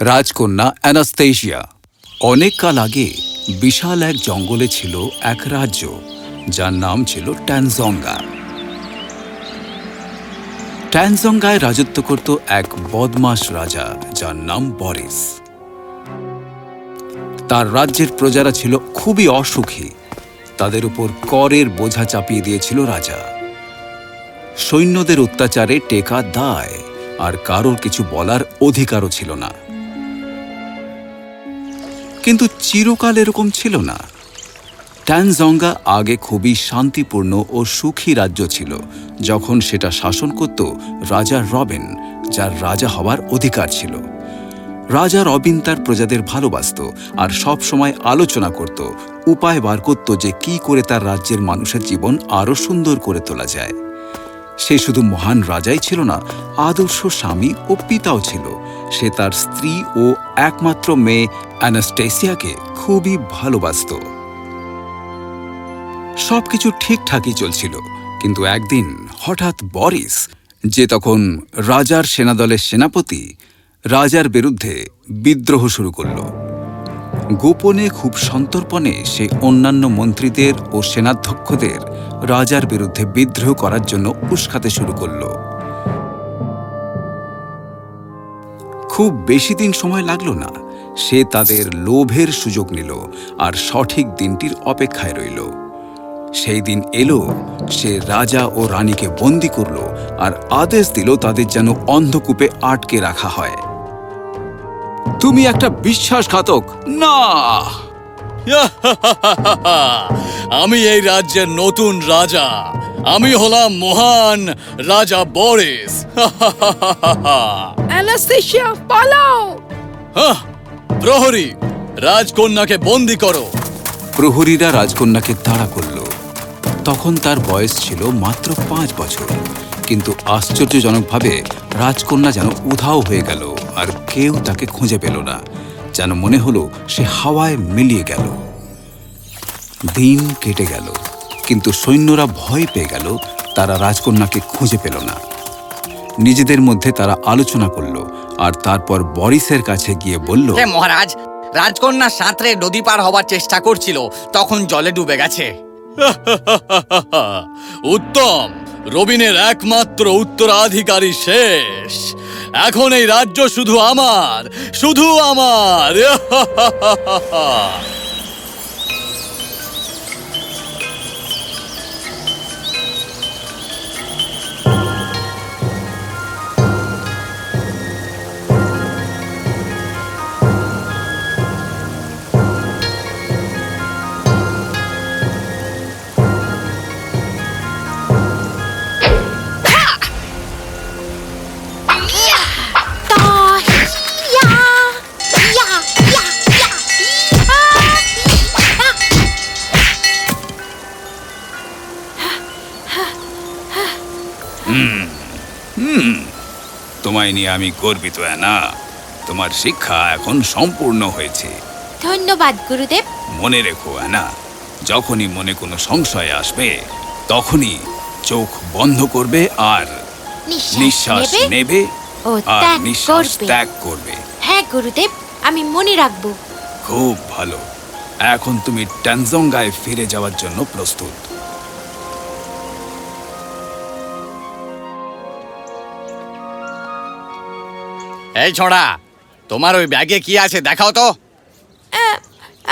রাজকন্যা অ্যানাস্তেশিয়া। অনেক কাল আগে বিশাল এক জঙ্গলে ছিল এক রাজ্য, যার নাম ছিল ট্যানজঙ্গা। ট্যানজঙ্গায় রাজত্ব করত এক বদমাস রাজা, যার নাম বরিস। তার রাজ্যের প্রজারা ছিল খুবই অসুখী। তাদের উপর করের বোঝা চাপিয়ে দিয়েছিল রাজা। সৈন্যদের অত্যাচারে টেকা দায়, আর কারোর কিছু বলার অধিকারও ছিল না। কিন্তু চিরকাল এরকম ছিল না। ট্যানজঙ্গা আগে খুবই শান্তিপূর্ণ ও সুখী রাজ্য ছিল, যখন সেটা শাসন করত রাজা রবিন, যার রাজা হওয়ার অধিকার ছিল। রাজা রবিন তার প্রজাদের ভালোবাসত আর সব সময় আলোচনা করত, উপায় বার করত যে কি করে তার রাজ্যের মানুষের জীবন আরও সুন্দর করে তোলা যায়। সে শুধু মহান রাজাই ছিল না, আদর্শ স্বামী ও পিতাও ছিল। সে তার স্ত্রী ও একমাত্র মেয়ে অ্যানাস্টেসিয়াকে খুবই ভালোবাসত। সবকিছু ঠিকঠাকই চলছিল, কিন্তু একদিন হঠাৎ বরিস, যে তখন রাজার সেনাদলের সেনাপতি, রাজার বিরুদ্ধে বিদ্রোহ শুরু করল। গোপনে খুব সন্তর্পণে সে অন্যান্য মন্ত্রীদের ও সেনাধ্যক্ষদের রাজার বিরুদ্ধে বিদ্রোহ করার জন্য উস্কাতে শুরু করল। খুব বেশি দিন সময় লাগল না। সে তাদের লোভের সুযোগ নিল আর সঠিক দিনটির অপেক্ষায় রইল। সেই দিন এলো, সে রাজা ও রানীকে বন্দি করল আর আদেশ দিল তাদের যেন অন্ধকূপে আটকে রাখা হয়। তুমি একটা বিশ্বাসঘাতক! না! আমি এই রাজ্যের নতুন রাজা। আমি হলাম মহান রাজা বরিস। পালাও প্রহরী রাজকন্যাকে বন্দি করো। প্রহরীরা রাজকন্যাকে তাড়া করল। তখন তার বয়স ছিল মাত্র পাঁচ বছর। কিন্তু আশ্চর্যজনকভাবে রাজকন্যা যেন উধাও হয়ে গেল আর কেউ তাকে খুঁজে পেল না। যেন মনে হলো সে হাওয়ায় মিলিয়ে গেল। দিন কেটে গেল। কিন্তু সৈন্যরা ভয় পেয়ে গেল তারা রাজকন্যাকে খুঁজে পেল না। নিজেদের মধ্যে তারা আলোচনা করল আর তারপর বরিসের কাছে গিয়ে বলল হে মহারাজ রাজকন্যা সাঁতরে নদী পার হবার চেষ্টা করছিল তখন জলে ডুবে গেছে। উত্তম রবিনের একমাত্র উত্তরাধিকারী শেষ। এখন এই রাজ্য শুধু আমার শুধু আমার। তোমায় নিয়ে আমি গর্বিত না তোমার শিক্ষা এখন সম্পূর্ণ হয়েছে। ধন্যবাদ গুরুদেব। মনে রেখো না যখনই মনে কোনো সংশয় আসবে তখনই চোখ বন্ধ করবে আর নিঃশ্বাস নেবে আর নিঃশ্বাস। ত্যাগ করবে। হ্যাঁ গুরুদেব আমি মনে রাখব। খুব ভালো। এখন তুমি ট্যানজঙ্গায় ফিরে যাওয়ার জন্য প্রস্তুত। এই ছোড়া তোমার ওই ব্যাগে কি আছে দেখাও তো।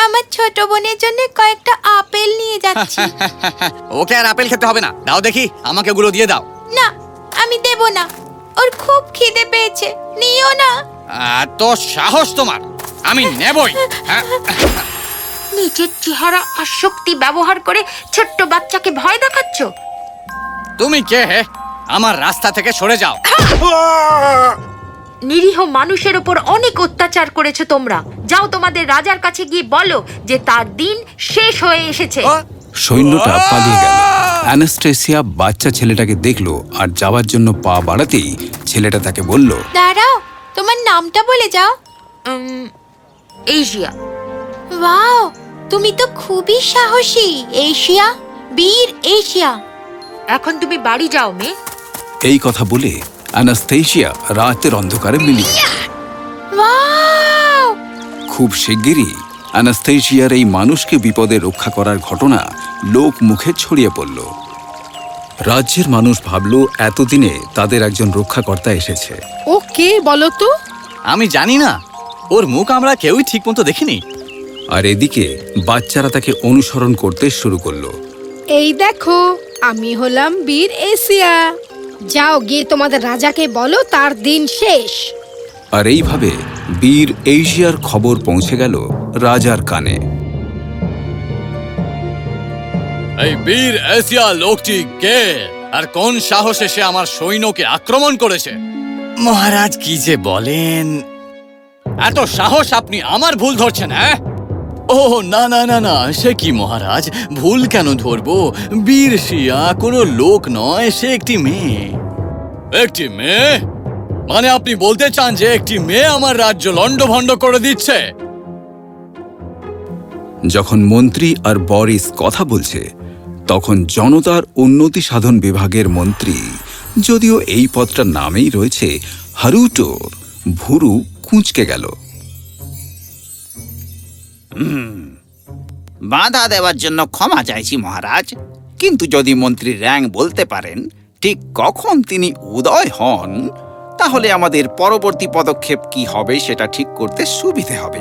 আমার ছোট বোনের জন্য কয়েকটা আপেল নিয়ে যাচ্ছি। ওকে আর আপেল খেতে হবে না। দাও দেখি আমাকে ওগুলো দিয়ে দাও। না আমি দেব না। ওর খুব খিদে পেয়েছে নিও না। এত সাহস তোমার আমি নেবই। হ্যাঁ? নিজের চেহারা আর শক্তি ব্যবহার করে ছোট্ট বাচ্চাকে ভয় দেখাচ্ছ? তুমি কে হে? আমার রাস্তা থেকে সরে যাও। নিরীহ মানুষের ওপর অনেক অত্যাচার করেছ তোমরা। যাও তোমাদের রাজার কাছে গিয়ে বলো যে তার দিন শেষ হয়ে এসেছে। সৈন্যটা পালিয়ে গেল। অ্যানাস্টেসিয়া বাচ্চা ছেলেটাকে দেখল আর যাওয়ার জন্য পা বাড়াতেই ছেলেটা তাকে বলল দাঁড়াও তোমার নামটা বলে যাও। উম, এশিয়া। ওয়াও তুমি তো খুবই সাহসী এশিয়া বীর এশিয়া। এখন তুমি বাড়ি যাও মেয়ে। এই কথা বলে অ্যানাস্তেশিয়া রাতের অন্ধকারে মিলিয়ে। খুব শিগগিরই অ্যানাস্থেশিয়ার এই মানুষকে বিপদে রক্ষা করার ঘটনা লোক মুখে ছড়িয়ে পড়ল। রাজ্যের মানুষ ভাবল এতদিনে তাদের একজন রক্ষাকর্তা এসেছে। ও কে বলো তো? আমি জানি না। ওর মুখ আমরা কেউই ঠিক মতো দেখিনি। আর এদিকে বাচ্চারা তাকে অনুসরণ করতে শুরু করল। এই দেখো আমি হলাম বীর এশিয়া। যাও গিয়ে তোমাদের রাজাকে বলো তার দিন শেষ। আর এইভাবে বীর এশিয়ার খবর পৌঁছে গেল রাজার কানে। এই বীর এশিয়া লোকটি কে? আর কোন সাহসে সে আমার সৈন্যকে আক্রমণ করেছে? মহারাজ কি যে বলেন? এত সাহস আপনি আমার ভুল ধরছেন হ্যাঁ? ও না না না না, সে কি মহারাজ? ভুল কেন ধরবো? বীর শিয়া, কোনো লোক নয়, সে একটি মেয়ে। একটি মেয়ে? মানে আপনি বলতে চান যে একটি মেয়ে আমার রাজ্য লণ্ডভণ্ড করে দিচ্ছে? যখন মন্ত্রী আর বরিস কথা বলছে, তখন জনতার উন্নতি সাধন বিভাগের মন্ত্রী, যদিও এই পদটার নামেই রয়েছে হারুটোর, ভুরু কুঁচকে গেল। বাধা দেওয়ার জন্য ক্ষমা চাইছি, মহারাজ। কিন্তু যদি মন্ত্রী র্যাং বলতে পারেন, ঠিক কখন তিনি উদয় হন, তাহলে আমাদের পরবর্তী পদক্ষেপ কি হবে সেটা ঠিক করতে সুবিধে হবে।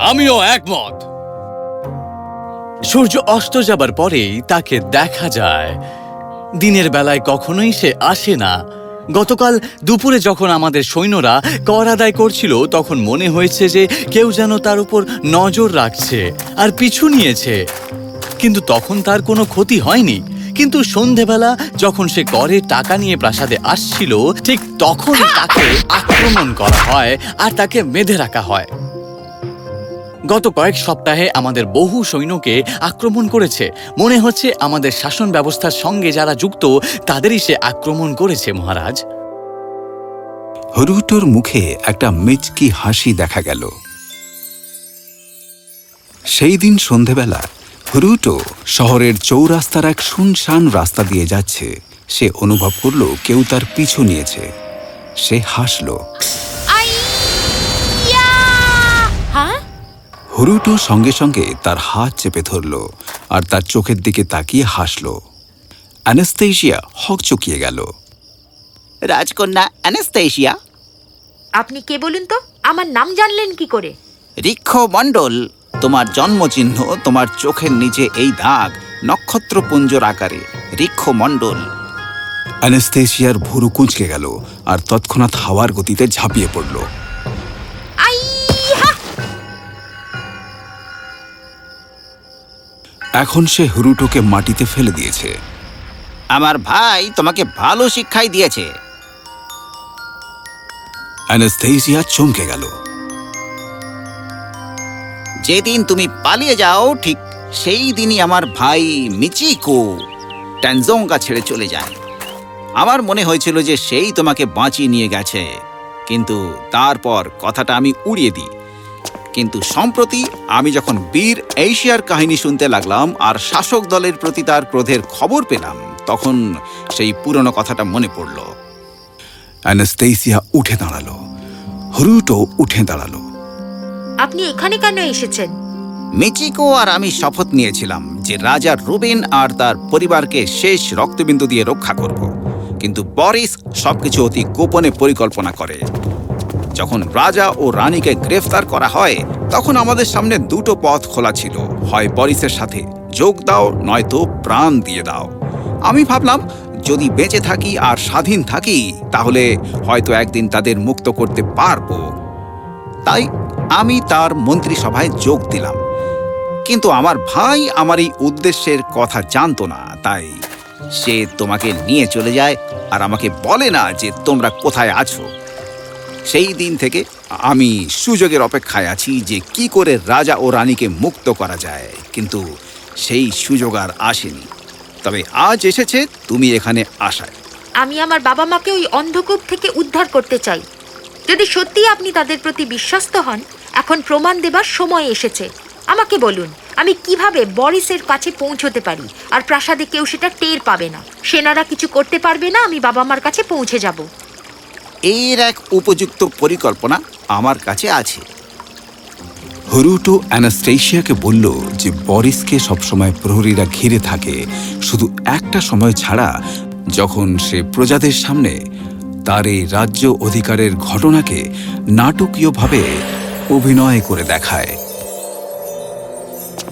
আমিও একমত। সূর্য অস্ত যাবার পরেই তাকে দেখা যায়। দিনের বেলায় কখনোই সে আসে না। গতকাল দুপুরে যখন আমাদের সৈন্যরা কর আদায় করছিল, তখন মনে হয়েছে যে কেউ যেন তার উপর নজর রাখছে আর পিছু নিয়েছে। কিন্তু তখন তার কোনো ক্ষতি হয়নি। কিন্তু সন্ধেবেলা যখন সে করে টাকা নিয়ে প্রাসাদে আসছিল, ঠিক তখন তাকে আক্রমণ করা হয় আর তাকে মেধে রাখা হয়। গত কয়েক সপ্তাহে আমাদের বহু সৈন্যকে আক্রমণ করেছে। মনে হচ্ছে আমাদের শাসন ব্যবস্থার সঙ্গে যারা যুক্ত, তাদেরই সে আক্রমণ করেছে, মহারাজ। হরুটোর মুখে একটা মিচকি হাসি দেখা গেল। সেই দিন সন্ধেবেলা হরুটো শহরের চৌরাস্তার এক শুনশান রাস্তা দিয়ে যাচ্ছে। সে অনুভব করল কেউ তার পিছু নিয়েছে। সে হাসল। হরুটো সঙ্গে সঙ্গে তার হাত চেপে ধরল আর তার চোখের দিকে তাকিয়ে হাসল। অ্যানেস্তেশিয়া হক চকিয়ে গেল। রাজকন্যা অ্যানেস্তেশিয়া আপনি কে বলুন তো? আমার নাম জানলেন কি করে? ঋক্ষ মণ্ডল তোমার জন্মচিহ্ন তোমার চোখের নিচে এই দাগ নক্ষত্রপুঞ্জর আকারে। ঋক্ষ মণ্ডল। অ্যানাস্তেশিয়ার ভুরু কুঁচকে গেল আর তৎক্ষণাৎ হাওয়ার গতিতে ঝাঁপিয়ে পড়ল। এখন সে হরুটোকে মাটিতে ফেলে দিয়েছে। আমার ভাই তোমাকে ভালো শিক্ষাই দিয়েছে। অ্যানাস্থেসিয়া চমকে গেল। যেদিন তুমি পালিয়ে যাও ঠিক সেই দিনই আমার ভাই মিচিকো ট্যানজোঙ্গা ছেড়ে চলে যায়। আমার মনে হয়েছিল যে সেই তোমাকে বাঁচিয়ে নিয়ে গেছে কিন্তু তারপর কথাটা আমি উড়িয়ে দিই। কিন্তু সম্প্রতি আমি যখন বীর এশিয়ার কাহিনী শুনতে লাগলাম আর শাসক দলের প্রতি তার ক্রোধের খবর পেলাম তখন সেই পুরনো কথাটা মনে পড়ল। উঠে দাঁড়াল। হরুটো উঠে দাঁড়াল। আপনি এখানে কেন এসেছেন? মেচিকো আর আমি শপথ নিয়েছিলাম যে রাজা রুবিন আর তার পরিবারকে শেষ রক্তবিন্দু দিয়ে রক্ষা করব। কিন্তু বরিস সবকিছু অতি গোপনে পরিকল্পনা করে। যখন রাজা ও রানীকে গ্রেফতার করা হয়, তখন আমাদের সামনে দুটো পথ খোলা ছিল। হয় বরিসের সাথে যোগ দাও, নয়তো প্রাণ দিয়ে দাও। আমি ভাবলাম, যদি বেঁচে থাকি আর স্বাধীন থাকি, তাহলে হয়তো একদিন তাদের মুক্ত করতে পারব। তাই আমি তার মন্ত্রিসভায় যোগ দিলাম। কিন্তু আমার ভাই আমার এই উদ্দেশ্যের কথা জানতো না, তাই সে তোমাকে নিয়ে চলে যায় আর আমাকে বলে না যে তোমরা কোথায় আছো। সেই দিন থেকে আমি সুযোগের অপেক্ষায় আছি যে কি করে রাজা ও রানীকে মুক্ত করা যায়। কিন্তু সেই সুযোগ আর আসেনি। তবে আজ এসেছে, তুমি এখানে আসায় আমি আমার বাবা মাকে ওই অন্ধকূপ থেকে উদ্ধার করতে চাই। যদি সত্যি আপনি তাদের প্রতি বিশ্বস্ত হন, এখন প্রমাণ দেবার সময় এসেছে। আমাকে বলুন, আমি কীভাবে বরিসের কাছে পৌঁছতে পারি? আর প্রাসাদে কেউ সেটা টের পাবে না। সেনারা কিছু করতে পারবে না, আমি বাবা মার কাছে পৌঁছে যাব। এর এক উপযুক্ত পরিকল্পনা আমার কাছে আছে। হরুটো অ্যানাস্টেশিয়াকে বলল যে বরিসকে সবসময় প্রহরীরা ঘিরে থাকে শুধু একটা সময় ছাড়া যখন সে প্রজাদের সামনে তার এই রাজ্য অধিকারের ঘটনাকে নাটকীয়ভাবে অভিনয় করে দেখায়।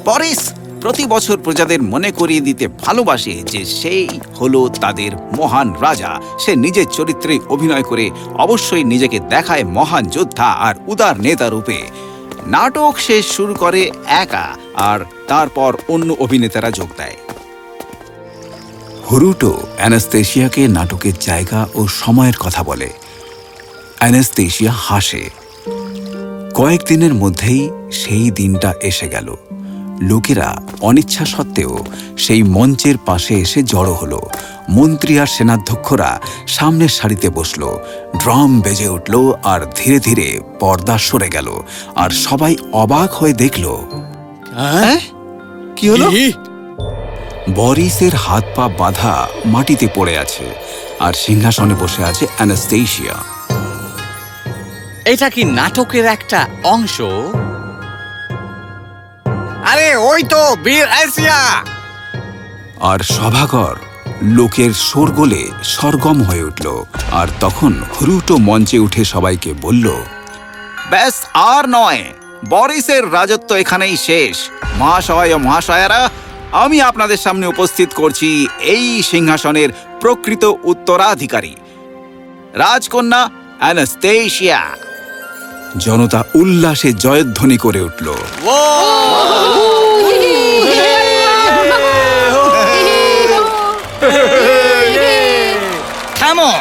বরিস প্রতি বছর প্রজাদের মনে করিয়ে দিতে ভালোবাসে যে সেই হলো তাদের মহান রাজা। সে নিজের চরিত্রে অভিনয় করে অবশ্যই নিজেকে দেখায় মহান যোদ্ধা আর উদার নেতা রূপে। নাটক সে শুরু করে একা আর তারপর অন্য অভিনেতারা যোগ দেয়। হরুটো অ্যানাস্তেশিয়াকে নাটকের জায়গা ও সময়ের কথা বলে। অ্যানাস্তেশিয়া হাসে। কয়েকদিনের মধ্যেই সেই দিনটা এসে গেল। লোকেরা অনিচ্ছা সত্ত্বেও সেই মঞ্চের পাশে এসে জড়ো হলো। মন্ত্রী আর সেনাধ্যক্ষরা সামনের সারিতে বসল। ড্রাম বেজে উঠল আর ধীরে ধীরে পর্দা সরে গেল। আর সবাই অবাক হয়ে দেখল হ্যাঁ? কি হলো? বরিসের হাত পা বাঁধা মাটিতে পড়ে আছে আর সিংহাসনে বসে আছে অ্যানাস্টেশিয়া। এটা কি নাটকের একটা অংশ? আরে ওই তো বীর এসিয়া আর সভাঘর লোকের শোরগোলে সরগম হয়ে উঠল। আর তখন হুরুটো মঞ্চে উঠে সবাইকে বলল ব্যাস আর নয়। বরিসের রাজত্ব এখানেই শেষ। মহাশয় ও মহাশয়ারা আমি আপনাদের সামনে উপস্থিত করছি এই সিংহাসনের প্রকৃত উত্তরাধিকারী রাজকন্যা অ্যানাস্টেশিয়া জনতা উল্লাসে জয়ধ্বনি করে উঠল। থামো।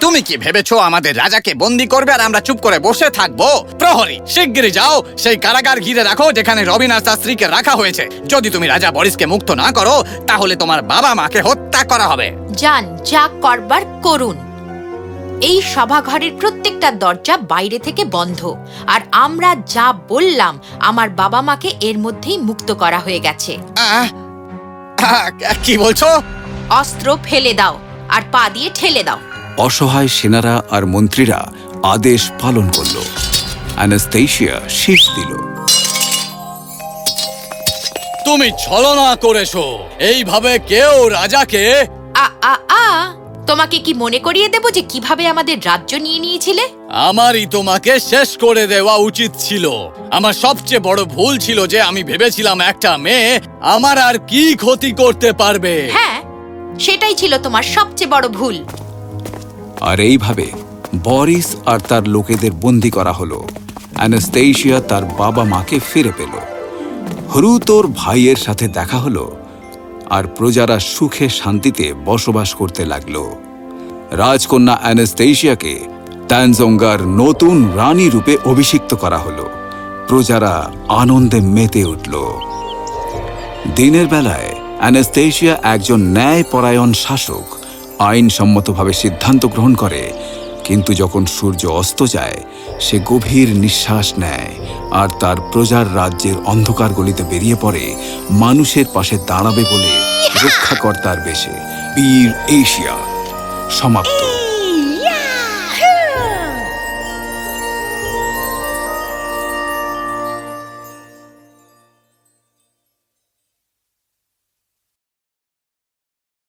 তুমি কি ভেবেছো আমাদের রাজাকে বন্দি করবে আর আমরা চুপ করে বসে থাকব? প্রহরী শিগগিরই যাও। সেই কারাগার ঘিরে রাখো যেখানে রবিন আর তার স্ত্রীকে রাখা হয়েছে। যদি তুমি রাজা বরিসকে মুক্ত না করো তাহলে তোমার বাবা মাকে হত্যা করা হবে। যান যা করবার করুন। এই সভাঘরের প্রত্যেকটা দরজা বাইরে থেকে বন্ধ। আর আমরা যা বললাম আমার বাবা মাকে এর মধ্যেই মুক্ত করা হয়ে গেছে। কি বলছো? অস্ত্র ফেলে দাও আর পা দিয়ে ঠেলে দাও। অসহায় সেনারা আর মন্ত্রীরা আদেশ পালন করল। অ্যানাস্টেশিয়া শীষ দিল। তুমি ছলনা করেছ। এইভাবে কেউ রাজাকে আ আ আ তোমাকে কি মনে করিয়ে দেব যে কীভাবে আমাদের রাজ্য নিয়ে নিয়েছিলে? আমারই তোমাকে শেষ করে দেওয়া উচিত ছিল। আমার সবচেয়ে বড় ভুল ছিল যে আমি ভেবেছিলাম একটা মেয়ে আমার আর কি ক্ষতি করতে পারবে। হ্যাঁ সেটাই ছিল তোমার সবচেয়ে বড় ভুল। আর এইভাবে বরিস আর তার লোকেদের বন্দি করা হলো। অ্যানাস্টেশিয়া তার বাবা মাকে ফিরে পেল। হরু তোর ভাইয়ের সাথে দেখা হলো। আর প্রজারা সুখে শান্তিতে বসবাস করতে লাগল। রাজকন্যা অ্যানাস্টেশিয়াকে ট্যানজঙ্গার নতুন রানী রূপে অভিষিক্ত করা হলো। প্রজারা আনন্দে মেতে উঠল। দিনের বেলায় অ্যানাস্টেশিয়া একজন ন্যায়পরায়ণ শাসক আইনসম্মতভাবে সিদ্ধান্ত গ্রহণ করে কিন্তু যখন সূর্য অস্ত যায়, সে গভীর নিঃশ্বাস নেয় আর তার প্রজার রাজ্যের অন্ধকার গলিতে বেরিয়ে পড়ে, মানুষের পাশে দাঁড়াবে বলে রক্ষাকর্তার বেশে, বীর এশিয়া, সমাপ্ত।